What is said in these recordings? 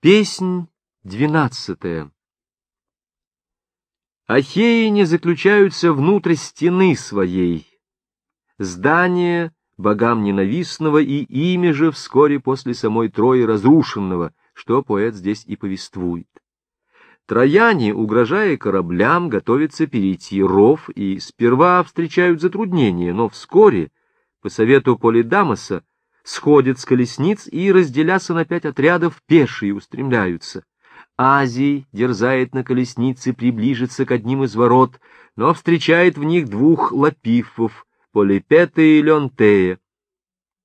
Песнь двенадцатая Ахеи не заключаются внутрь стены своей. Здание богам ненавистного и ими же вскоре после самой Трои разрушенного, что поэт здесь и повествует. Трояне, угрожая кораблям, готовятся перейти ров и сперва встречают затруднения, но вскоре, по совету Полидамоса, сходят с колесниц и, разделяся на пять отрядов, пешие устремляются. Азий дерзает на колеснице приближиться к одним из ворот, но встречает в них двух лапифов, Полипета и Леонтея.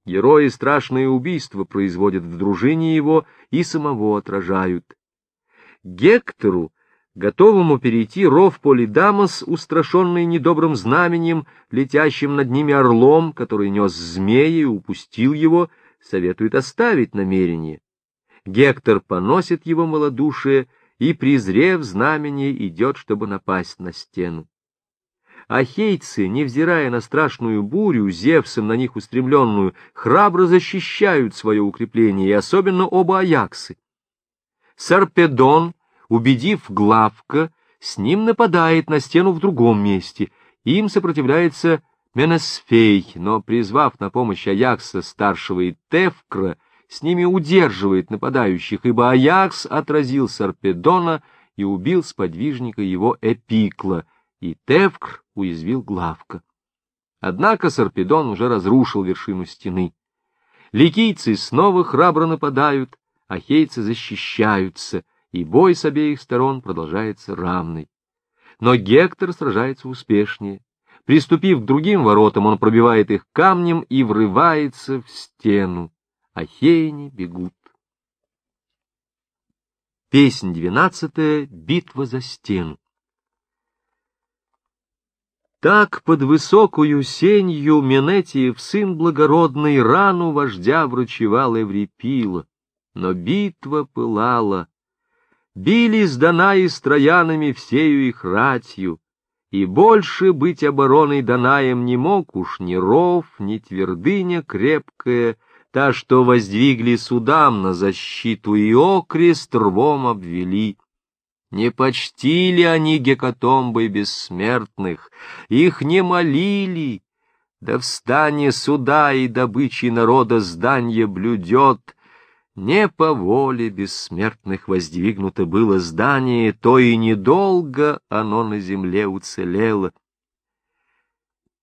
Герои страшные убийства производят в дружине его и самого отражают. Гектору, готовому перейти ров Полидамос, устрашенный недобрым знаменем, летящим над ними орлом, который нес змея и упустил его, советует оставить намерение. Гектор поносит его малодушие и, презрев знамение, идет, чтобы напасть на стену. Ахейцы, невзирая на страшную бурю, Зевсом на них устремленную, храбро защищают свое укрепление, и особенно оба Аяксы. Сарпедон, убедив Главка, с ним нападает на стену в другом месте. Им сопротивляется Менесфей, но, призвав на помощь Аякса старшего и Тевкра, с ними удерживает нападающих, ибо Аякс отразил Сарпедона и убил сподвижника его Эпикла, и Тевкр уязвил Главка. Однако Сарпедон уже разрушил вершину стены. Ликийцы снова храбро нападают, ахейцы защищаются, и бой с обеих сторон продолжается равный. Но Гектор сражается успешнее. Приступив к другим воротам, он пробивает их камнем и врывается в стену. Ахейни бегут. Песнь двенадцатая. Битва за стену. Так под высокую сенью Менетиев сын благородный рану вождя врачевал Эврипила. Но битва пылала. Бились Данаи с троянами всею их ратью, и больше быть обороной Данаем не мог уж ни ров, ни твердыня крепкая, та, что воздвигли судам на защиту и окрест рвом обвели. Не почтили они гекатомбой бессмертных, их не молили, да в стане суда и добычи народа зданье блюдет, не по воле бессмертных воздвигнуто было здание, то и недолго оно на земле уцелело.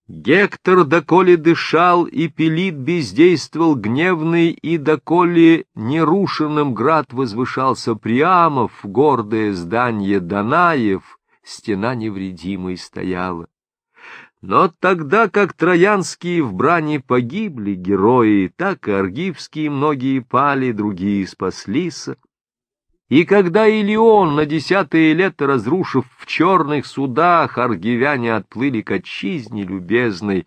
Гектор доколе дышал, и Пелит бездействовал гневный, и доколе нерушенным град возвышался Приамов, гордое здание Данаев, стена невредимой стояла. Но тогда как троянские в брани погибли герои, так и аргивские многие пали, другие спаслись. И когда Илион на десятые лета, разрушив в черных судах, аргивяне отплыли к отчизне любезной,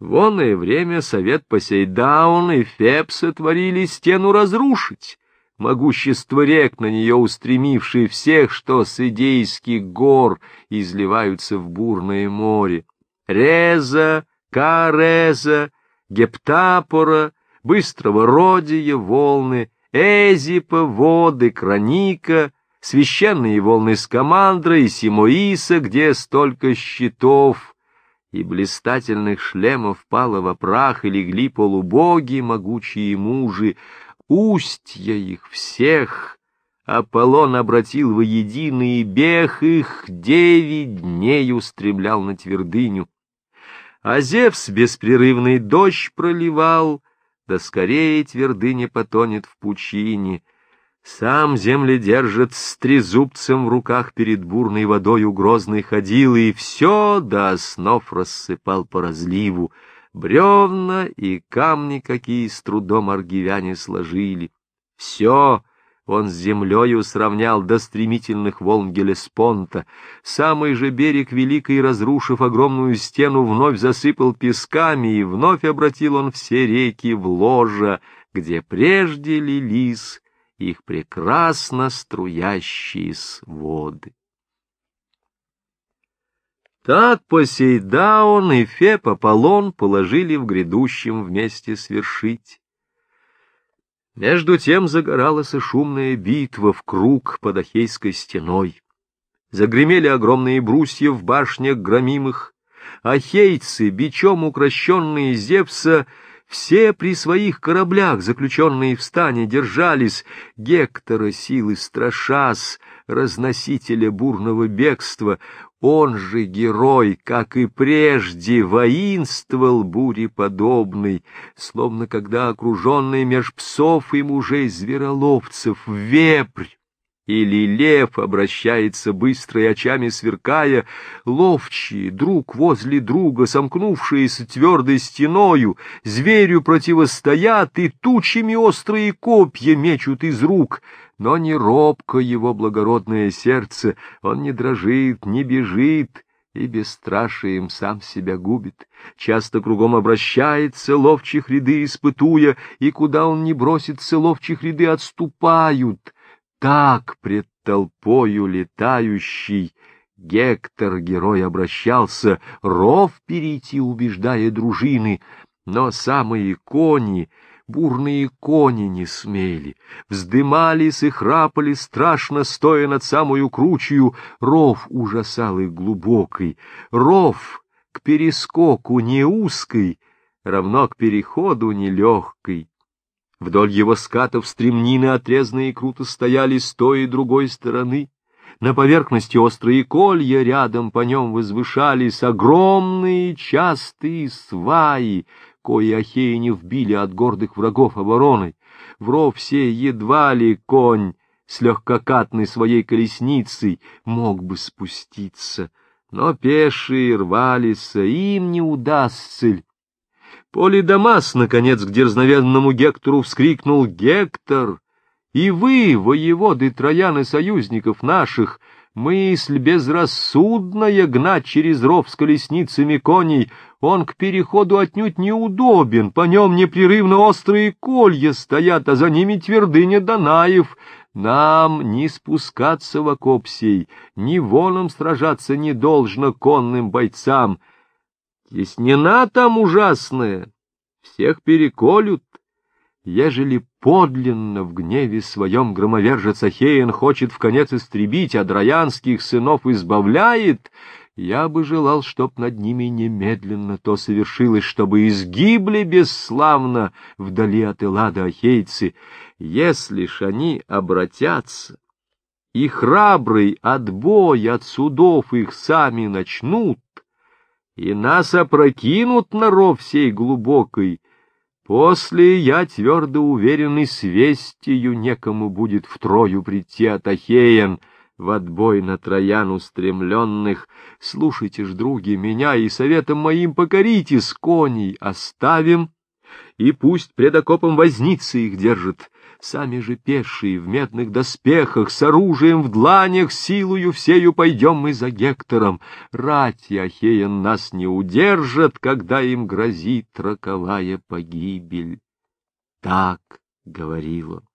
в оное время совет Посейдаун и Феб сотворили стену разрушить, могущество рек, на нее устремившие всех, что с идейских гор изливаются в бурное море. Реза, Кареза, Гептапора, Быстрого Родия, волны, Эзипа, воды, Краника, священные волны Скамандра и Симоиса, где столько щитов и блистательных шлемов пало во прах и легли полубоги, могучие мужи, устья их всех. Аполлон обратил воединый бег их, девять дней устремлял на твердыню а Зевс беспрерывный дождь проливал, да скорее твердыня потонет в пучине. Сам земледержец с трезубцем в руках перед бурной водою грозный ходил, и все до основ рассыпал по разливу, бревна и камни, какие с трудом аргивяне сложили. Все он с землею сравнял до стремительных волн Гелеспонта. Самый же берег великой, разрушив огромную стену, вновь засыпал песками, и вновь обратил он все реки в ложа, где прежде лились их прекрасно струящиеся воды. Так Посейдаон и Феб Аполлон положили в грядущем вместе свершить. Между тем загоралась шумная битва в круг под Ахейской стеной. Загремели огромные брусья в башнях громимых. Ахейцы, бичом укращенные Зевса, все при своих кораблях, заключенные в стане, держались Гектора силы страшас, разносителя бурного бегства. Он же герой, как и прежде, воинствовал буреподобный, словно когда окруженный меж псов и мужей звероловцев вепрь или лев обращается быстро и очами сверкая, ловчие, друг возле друга, сомкнувшиеся твердой стеною, зверю противостоят и тучами острые копья мечут из рук, но не робко его благородное сердце, он не дрожит, не бежит, и бесстрашием сам себя губит. Часто кругом обращается, ловчих ряды испытуя, и куда он не бросится, ловчих ряды отступают. Так пред толпою летающий Гектор, герой, обращался, ров перейти, убеждая дружины, но самые кони, бурные кони не смели, вздымались и храпали страшно, стоя над самую кручью, ров ужасал их глубокий, ров к перескоку не узкой, равно к переходу нелегкой. Вдоль его скатов стремнины отрезанные круто стояли с той и другой стороны. На поверхности острые колья рядом по нем возвышались огромные частые сваи, кои ахеи не вбили от гордых врагов обороной. В ров все едва ли конь с легкокатной своей колесницей мог бы спуститься, но пешие рвались, им не удастся Полидамас, наконец, к дерзновенному Гектору вскрикнул «Гектор! И вы, воеводы Троян союзников наших, мысль безрассудная гнать через ров с колесницами коней, он к переходу отнюдь неудобен, по нем непрерывно острые колья стоят, а за ними твердыня Данаев. Нам не спускаться в окоп сей, ни воном сражаться не должно конным бойцам, Теснена там ужасная, всех переколют. Ежели подлинно в гневе своем громовержец Ахеен хочет в конец истребить, а дроянских сынов избавляет, я бы желал, чтоб над ними немедленно то совершилось, чтобы изгибли бесславно вдали от Эллада ахейцы, если ж они обратятся, и храбрый отбой от судов их сами начнут, и нас опрокинут на ров сей глубокой. После, я твердо уверенный, с вестью некому будет втрою прийти от Ахеян в отбой на троян устремленных. Слушайте ж, други, меня и советом моим покорите с коней, оставим, и пусть пред окопом возницы их держит, Сами же пешие в медных доспехах, с оружием в дланях, силою всею пойдем мы за Гектором. Рати Ахеян нас не удержат, когда им грозит роковая погибель. Так говорил он.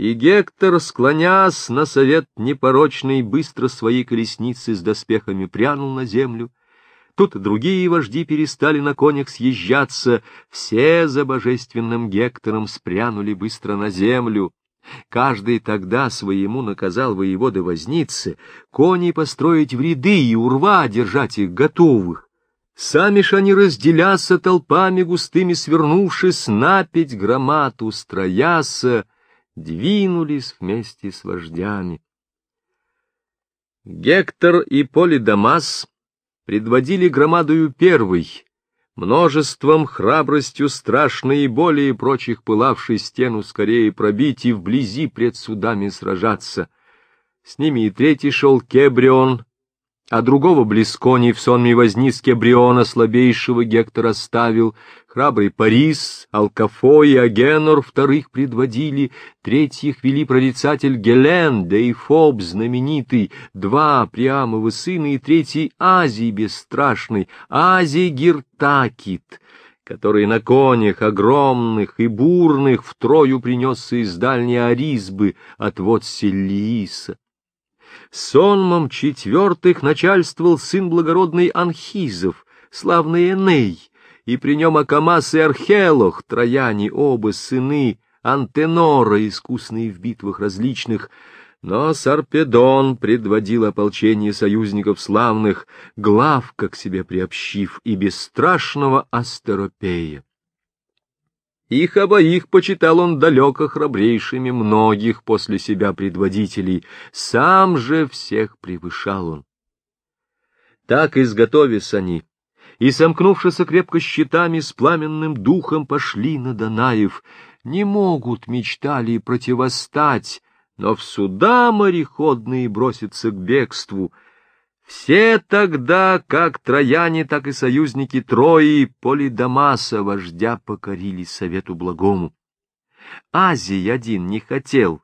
И Гектор, склонясь на совет непорочный, быстро свои колесницы с доспехами прянул на землю, Тут другие вожди перестали на конях съезжаться, все за божественным Гектором спрянули быстро на землю. Каждый тогда своему наказал воеводы возницы коней построить в ряды и урва держать их готовых. Сами ж они разделяся толпами густыми свернувшись, напить громату строяса, двинулись вместе с вождями. Гектор и Полидамас предводили громадою первый, множеством, храбростью страшной и более прочих пылавшей стену скорее пробить и вблизи пред судами сражаться. С ними и третий шел Кебрион, а другого близкони в сонме возни с Кебриона слабейшего Гектора ставил, храбрый Парис, Алкафо и Агенор вторых предводили, третьих вели прорицатель Гелен, да и Фоб знаменитый, два Приамовы сына и третий Азий бесстрашный, Азий Гиртакит, который на конях огромных и бурных втрою принесся из дальней Аризбы от вот Селииса. Сонмом четвертых начальствовал сын благородный Анхизов, славный Эней, и при нем Акамас и Архелох, трояне, оба сыны Антенора, искусные в битвах различных, но Сарпедон предводил ополчение союзников славных, глав, как себе приобщив, и бесстрашного Астеропея. Их обоих почитал он далеко храбрейшими многих после себя предводителей, сам же всех превышал он. Так изготовясь они, и, сомкнувшись крепко щитами, с пламенным духом пошли на Данаев. Не могут, мечтали, противостать, но в суда мореходные бросятся к бегству. Все тогда, как трояне, так и союзники Трои, Полидамаса, вождя, покорили совету благому. Азий один не хотел,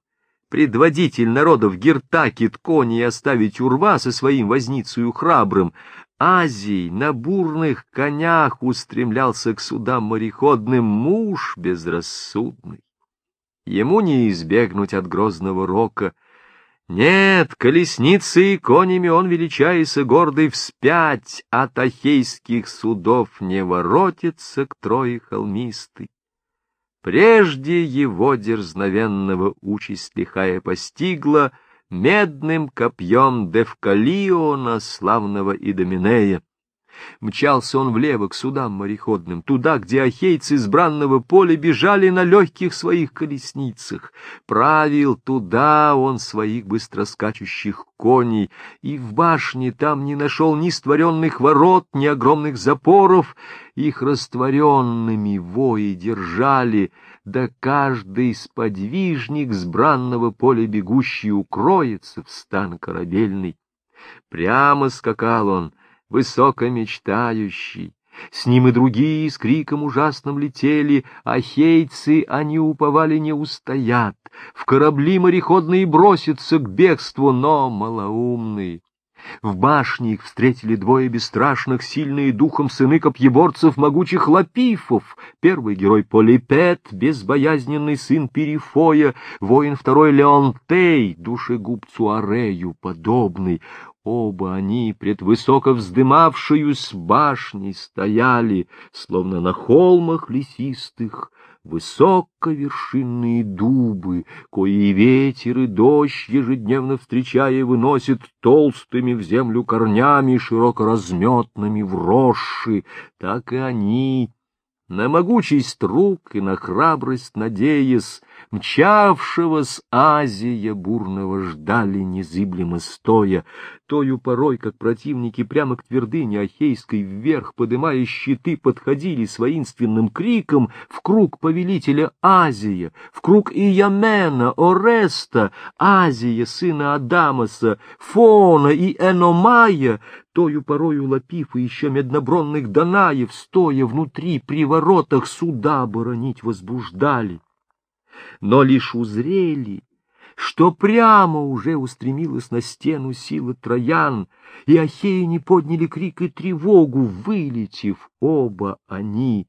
предводитель народов Гертакит кони оставить урва со своим возницею храбрым, Азий на бурных конях устремлялся к судам мореходным муж безрассудный. Ему не избегнуть от грозного рока. Нет, колесницей и конями он, величаясь гордый, вспять от ахейских судов не воротится к трое холмистой. Прежде его дерзновенного участь лихая постигла — медным копьем Девкалиона, славного Идоминея. Мчался он влево к судам мореходным, туда, где ахейцы с бранного поля бежали на легких своих колесницах. Правил туда он своих быстроскачущих коней, и в башне там не нашел ни створенных ворот, ни огромных запоров. Их растворенными вои держали — да каждый сподвижник с бранного поля бегущий укроется в стан корабельный. Прямо скакал он, высоко мечтающий, с ним и другие с криком ужасным летели, а хейцы они уповали не устоят, в корабли мореходные бросятся к бегству, но малоумный в башне их встретили двое бесстрашных, сильные духом сыны копьеборцев, могучих лапифов. Первый герой Полипет, безбоязненный сын Перифоя, воин второй Леонтей, душегубцу Арею подобный. Оба они, пред высоко вздымавшую с башней, стояли, словно на холмах лесистых, высоковершинные дубы, кои ветер и дождь, ежедневно встречая, выносит толстыми в землю корнями, широко разметными вросши, так и они, на могучесть рук и на храбрость надеясь, мчавшего с Азия бурного ждали незыблемо стоя, тою порой, как противники прямо к твердыне Ахейской вверх, подымая щиты, подходили с воинственным криком в круг повелителя Азия, в круг Иямена, Ореста, Азия, сына Адамаса, Фона и Эномая, тою порою лапив и еще меднобронных Данаев, стоя внутри при воротах суда боронить возбуждали но лишь узрели, что прямо уже устремилась на стену сила троян, и ахеи не подняли крик и тревогу, вылетев оба они,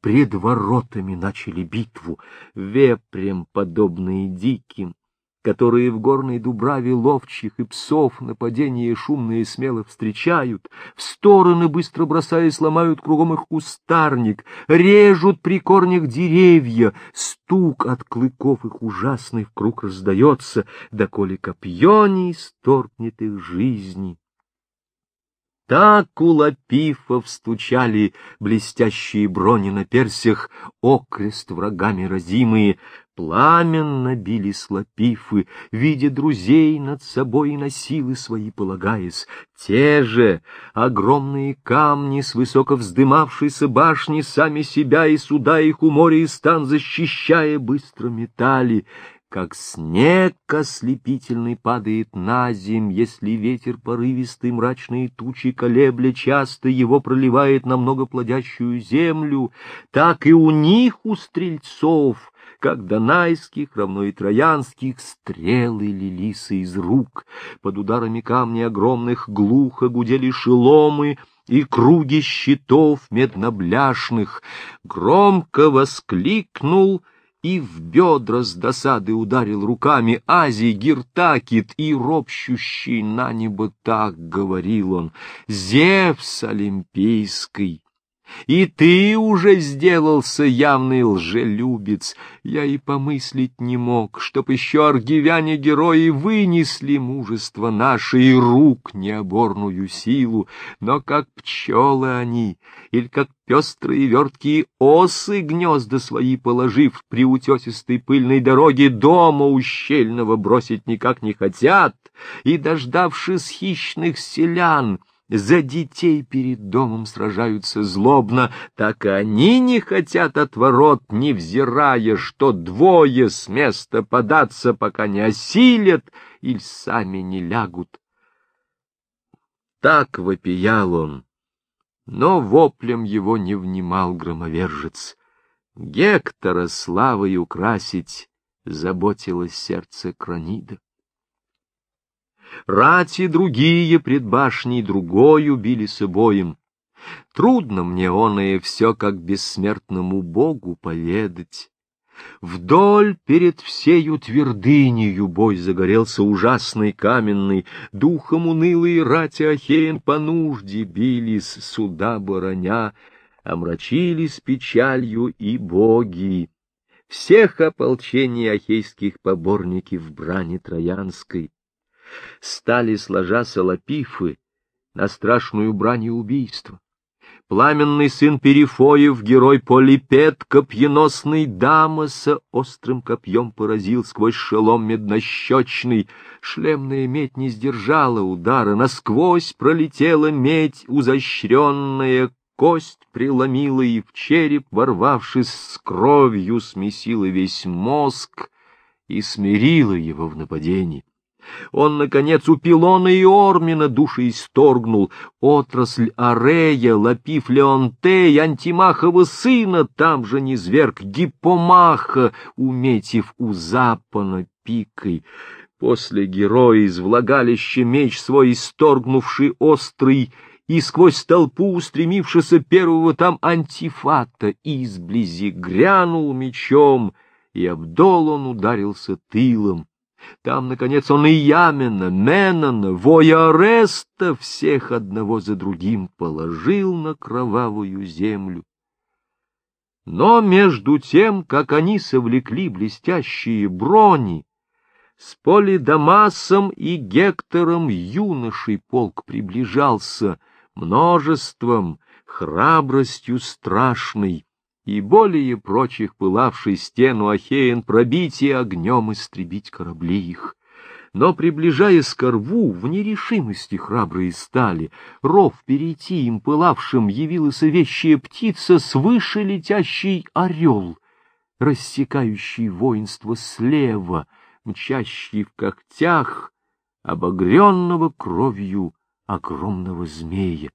пред воротами начали битву, вепрем подобные диким, которые в горной дубраве ловчих и псов нападения шумные смело встречают, в стороны быстро бросаясь ломают кругом их кустарник, режут при корнях деревья, стук от клыков их ужасный в круг раздается, доколе копье не исторгнет их жизни. Так у лапифов стучали блестящие брони на персях, окрест врагами разимые, Пламенно били слопифы, видя друзей над собой на силы свои полагаясь. Те же огромные камни с высоко вздымавшейся башни сами себя и суда их у моря и стан защищая быстро метали. Как снег ослепительный падает на земь, если ветер порывистый мрачные тучи колебля часто его проливает на многоплодящую землю, так и у них, у стрельцов, как донайских, равно и троянских, стрелы лились из рук. Под ударами камней огромных глухо гудели шеломы, и круги щитов меднобляшных. Громко воскликнул и в бедра с досады ударил руками Азий Гиртакит, и ропщущий на небо так говорил он, «Зевс Олимпийский, И ты уже сделался явный лжелюбец. Я и помыслить не мог, чтоб еще аргивяне-герои вынесли мужество наше и рук необорную силу. Но как пчелы они, или как пестрые верткие осы, гнезда свои положив при утесистой пыльной дороге дома ущельного бросить никак не хотят, и, дождавшись хищных селян, за детей перед домом сражаются злобно, так и они не хотят от ворот, невзирая, что двое с места податься, пока не осилят или сами не лягут. Так вопиял он, но воплем его не внимал громовержец. Гектора славой украсить заботилось сердце Кранида. Рати другие пред башней другою били с обоим. Трудно мне оное все, как бессмертному Богу поведать. Вдоль перед всею твердынею бой загорелся ужасный каменный, духом унылый рати Ахеен по нужде бились, суда бороня, омрачились печалью и боги. Всех ополчений ахейских поборники в брани троянской стали, сложа салапифы, на страшную брань и. Пламенный сын Перифоев, герой Полипет, копьеносный Дамоса, острым копьем поразил сквозь шелом меднощечный. Шлемная медь не сдержала удара, насквозь пролетела медь, узощренная кость преломила и в череп, ворвавшись с кровью, смесила весь мозг и смирила его в нападении. Он, наконец, у Пилона и Ормина души исторгнул. Отрасль Арея, Лапив Леонтей, Антимахова сына, там же не зверг Гиппомаха, уметив у Запана пикой. После героя из влагалища меч свой исторгнувший острый, и сквозь толпу устремившийся первого там антифата изблизи грянул мечом, и обдол он ударился тылом. Там, наконец, он и Ямена, Менона, Вояреста всех одного за другим положил на кровавую землю. Но между тем, как они совлекли блестящие брони, с Полидамасом и Гектором юношей полк приближался множеством, храбростью страшной, и более прочих пылавший стену Ахеен пробить и огнем истребить корабли их. Но, приближаясь к рву, в нерешимости храбрые стали. Ров перейти им пылавшим явилась вещая птица, свыше летящий орел, рассекающий воинство слева, мчащий в когтях обогренного кровью огромного змея.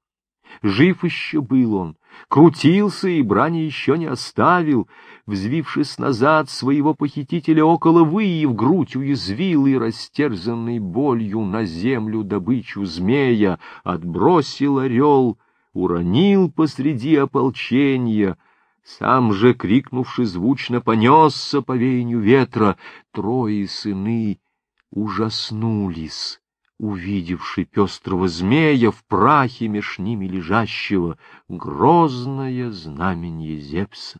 Жив еще был он, крутился и брани еще не оставил, взвившись назад своего похитителя около выи в грудь уязвил и, растерзанный болью на землю добычу змея, отбросил орел, уронил посреди ополчения, сам же, крикнувши звучно, понесся по веянию ветра, трое сыны ужаснулись увидевший пестрого змея в прахе меж ними лежащего, грозное знаменье Зевса.